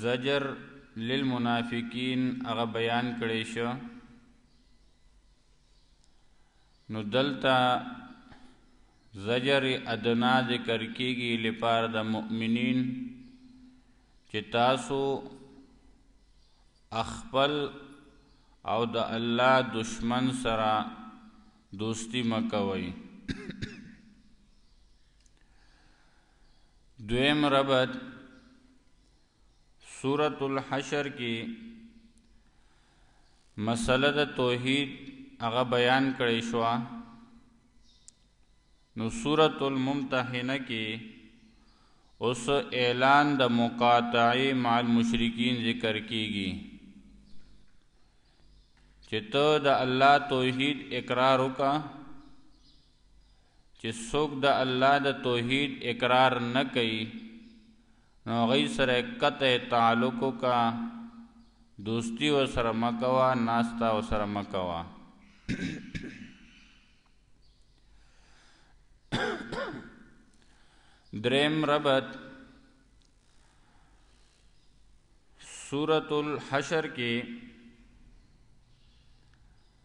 زجر للمنافقین هغه بیان کړی شو نو دلته زجر ادنا ذکر کیږي لپاره د مؤمنین چې تاسو خپل او د الله دشمن سره دوستی مکوئ دویم ربط سورت الحشر کې مسله د توحید هغه بیان کړی شو نو سورت الممتحنه کې اوس اعلان د مقاطعه مع المشرکین ذکر کیږي چې ته د الله توحید اقرار وکړه چې څوک د الله د توحید اقرار نه کوي نو غي سره قطع تعلق کا دوستی و سره مکوا ناستا و سره مکوا دریم ربط سورۃ الحشر کې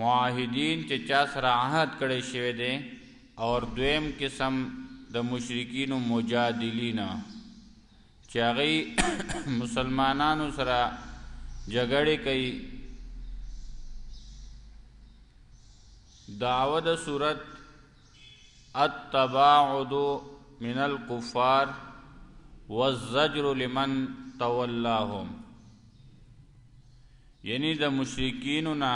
معاهدین چې چا سره عهد کړی شوی دی او دویم قسم د مشرکین مجادلین چې هغه مسلمانانو سره جګړه کوي داوه د صورت التباعد من الكفار والزجر لمن تولاهم یعنی د مشرکینو نه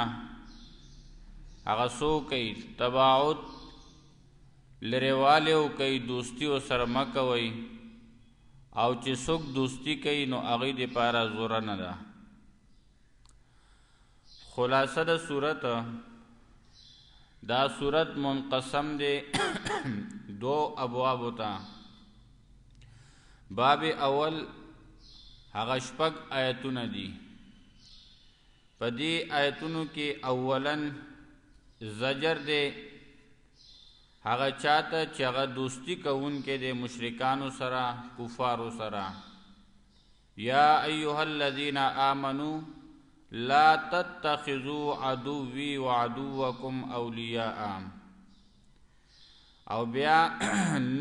هغه سو کوي تباعد لريواله او کوي دوستي او سره مکوي او چې څوک دوستي کوي نو هغه د پاره زور نه ده خلاصه د صورت دا صورت منقسم دی دو ابواب ته باب اول هغه شپږ آیتونه دي په دې آیتونو کې اولن زجر دی هغه چاته چې هغه دوستی کوونکې د مشرکانو سره کفارو سره یا ایها الذین آمنو لا تتخذوا عدوی وعدوکم اولیاء او بیا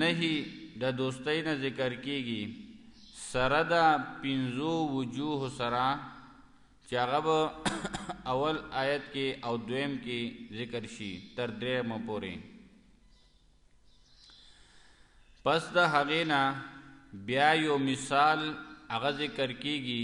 نهی د دوستۍ نه ذکر کېږي سره د پنځو وجوه سره چې هغه به اول آیت کې او دویم کې ذکر شي تر درېیمه پورې پس د هغې نه بیا یو مثال هغه ذکر کېږي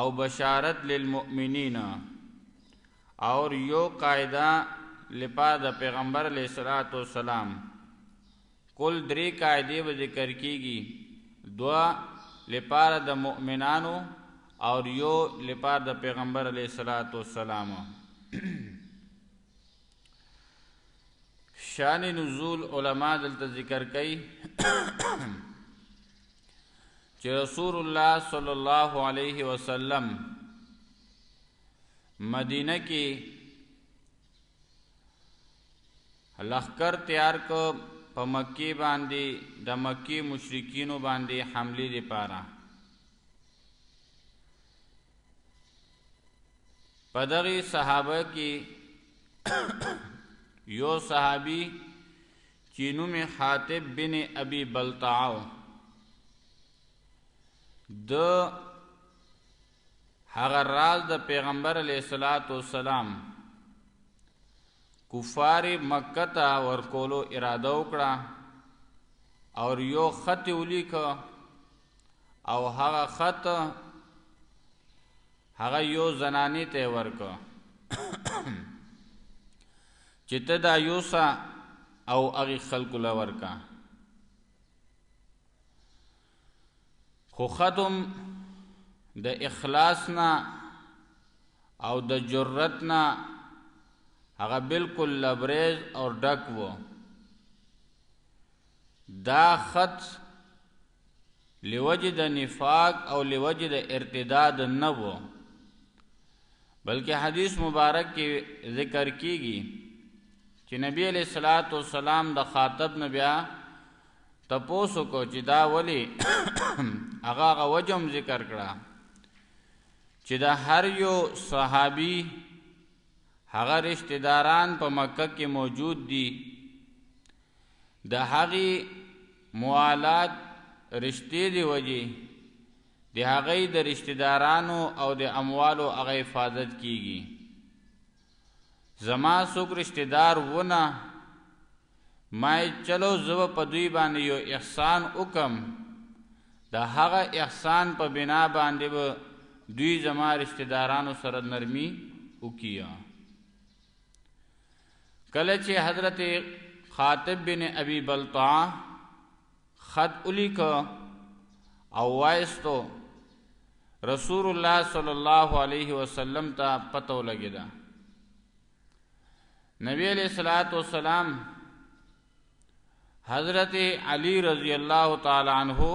او بشارت للمؤمنین اور یو قاعده لپا د پیغمبر علیه الصلاۃ والسلام کل درې قاعده به ذکر کیږي دوا لپاره د مؤمنانو او یو لپاره د پیغمبر علیه الصلاۃ والسلام شان نزول علما دلته ذکر کوي چې رسول الله صلی الله علیه وسلم مدینه کې لخر تیار کو په مکی باندې د مکی مشرکینو باندې حمله لپاره په دغه صحابه کې یو صحابي چې نوم حاتب بن ابي بلتعو د هغه راز د پیغمبر علی صلوات و سلام کفار مکه ته ورکولو اراده وکړه او یو خط ولیک او هغه خط هغه یو زنانی ته ورکو چې ته دا یوسا او هغه خلکو لا ورکا خو ختم د اخلاص نه او د جرأت نه هغه بالکل لبریز او ډک وو دا خط لوجه د نفاق او لوجه د ارتداد نه وو بلکې حدیث مبارک کې ذکر کیږي چې نبی علیہ الصلات والسلام د خاطب نه بیا تپوسو کو چې دا ولی هغه هغه وجم ذکر کړه چې دا هر یو صحابي هغه رشتہ داران په مکه کې موجود دي د هغې موالات رشتې دی وجې د هغې د رشتدارانو او د اموالو هغه حفاظت کیږي زما څوک رشتدار ونه ما چلو زو په دوی باندې یو احسان وکم د هغه احسان په بنا باندې به دوی زما رشتدارانو سره نرمي وکیا کله چې حضرت خاطب بن ابي بلطعه خط الیک او وایستو رسول الله صلی الله علیه وسلم ته پتو لګیدا نبی علیہ الصلات والسلام حضرت علی رضی الله تعالی عنہ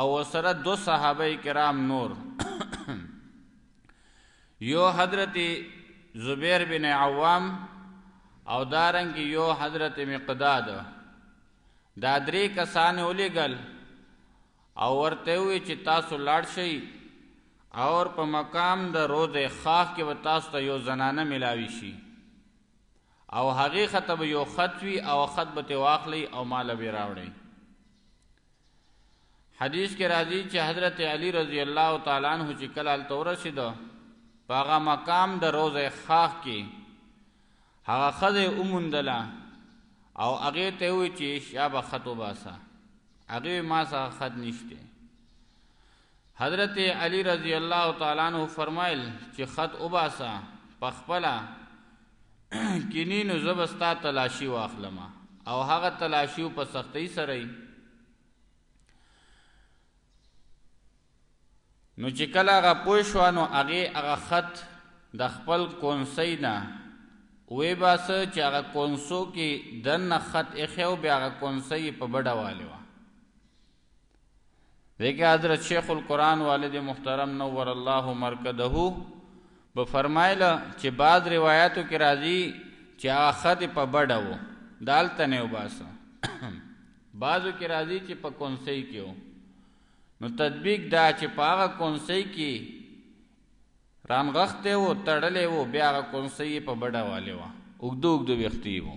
او سره دو صحابه کرام نور یو حضرت زبیر بن عوام او دارنګ یو حضرت مقداد دا درې کسان ولېګل او ورته وی چې تاسو لاړ شئ او په مقام د روزه خاخ کې و تاسو ته یو زنانه ملاوي شي او هغې خطه به یو خط وي او خط به ته واخلی او مال به راوړی حدیث کې راځي چې حضرت علی رضی الله تعالی عنہ چې کله ال تورسید پاغه مقام د روزه خاخ کې هغه خزه اومندلا او هغه ته وی چې شابه خطو باسا هغه ما سره خط نشته حضرت علی رضی الله تعالی عنہ فرمایل چې خط وباسا پخپلا کینینو زبستا تلاشی واخلم او هغه تلاشی په سختۍ سره نو چې کله هغه پوه شو نو هغه هغه خط د خپل کونسۍ نه وې باسه چې هغه کونسو کې دنه خط اخیو بیا هغه کونسۍ په بډه والي دیکھے حضرت شیخ القرآن والد محترم نور الله مرکده به فرمایله چې بعض روایتو کې راځي چې هغه خد په بډه وو دالته نه وباسه بعضو کې راځي چې په کونسۍ کې وو نو تطبیق دا چې په هغه کونسۍ کې رانغخته وو تړلې وو بیا هغه کونسۍ په بډه والي وو اوګدو اوګدو وختي وو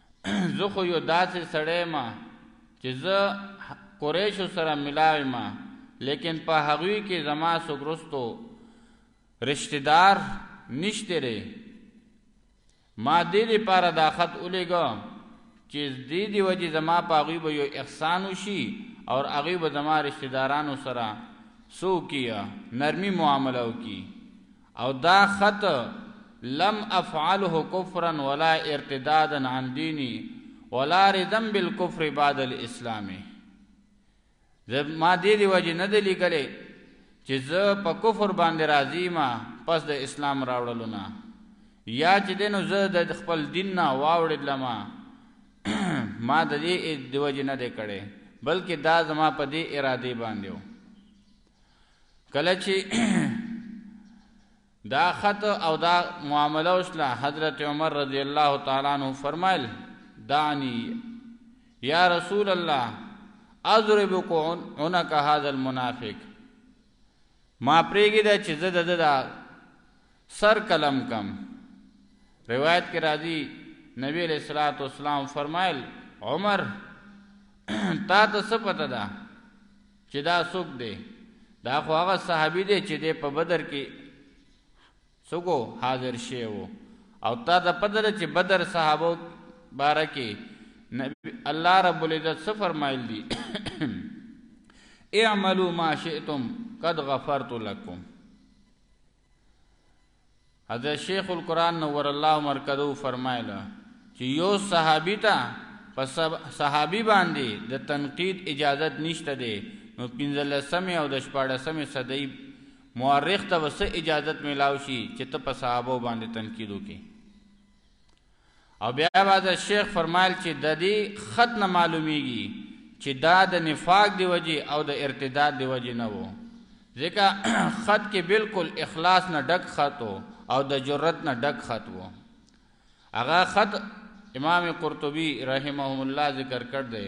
زه خو یو داسې سړی ما چې زه قریشو سره ملاوی ما لیکن په هغوی کې زما سګرستو رشتہ دار نشته ری ما دې لپاره دا خط ولېګو چې دې دی وجه زما په هغوی به یو احسان وشي او هغوی به زما رشتہ دارانو سره سو کیه نرمي معامله وکړي او دا خط لم افعله کفرا ولا ارتدادا عن دینی ولا ردم بالکفر بعد الاسلام ما دې دی وجه نه دی لیکلې چې زه په کفر باندې راضی ما پس د اسلام راوړلو نه یا چې دینو زه د خپل دین نه واوړې لما ما د دې د وجه نه دی کړې بلکې دا زما په دې اراده باندې و کله چې دا خط او دا معامله وشله حضرت عمر رضی الله تعالی عنہ فرمایل دانی یا رسول الله اضربک عنق هذا المنافق ما پریګی دا چې زده ددا سر قلم کم روایت کې راځي نبی علیہ الصلوۃ والسلام فرمایل عمر تا ته څه پته ده چې دا څوک دی دا خو هغه صحابي دی چې دی په بدر کې څوګو حاضر شی وو او تا د پدر چې بدر صحابه بارکه نبی الله رب العزت څه فرمایل دي اعملوا ما شئتم قد غفرت لكم حضرت شیخ القرآن نور الله مرکزو فرمایله چې یو صحابي ته په صحابي باندې د تنقید اجازت نشته دی نو پنځلسمې او د شپاړسمې صدۍ مورخ ته وسه اجازت میلاو شي چې ته په صحابه باندې تنقید وکې او بیا بعض شیخ فرمایل چې ددې خط نه معلومیږي چې دا د نفاق دی وجه او د ارتداد دی وجه نه وو ځکه خط کې بالکل اخلاص نه ډک خط او د جرأت نه ډک خط وو هغه خط امام قرطبي رحمهم الله ذکر کړ دی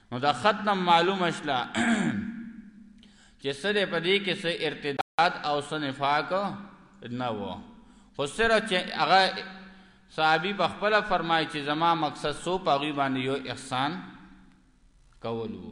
نو دا خط نه معلومه شله چې سره په دې کې سه ارتداد او سه نفاق نه وو خو سره چې هغه صحابي په خپل فرمایي چې زما مقصد سو پاغي باندې یو احسان کول وو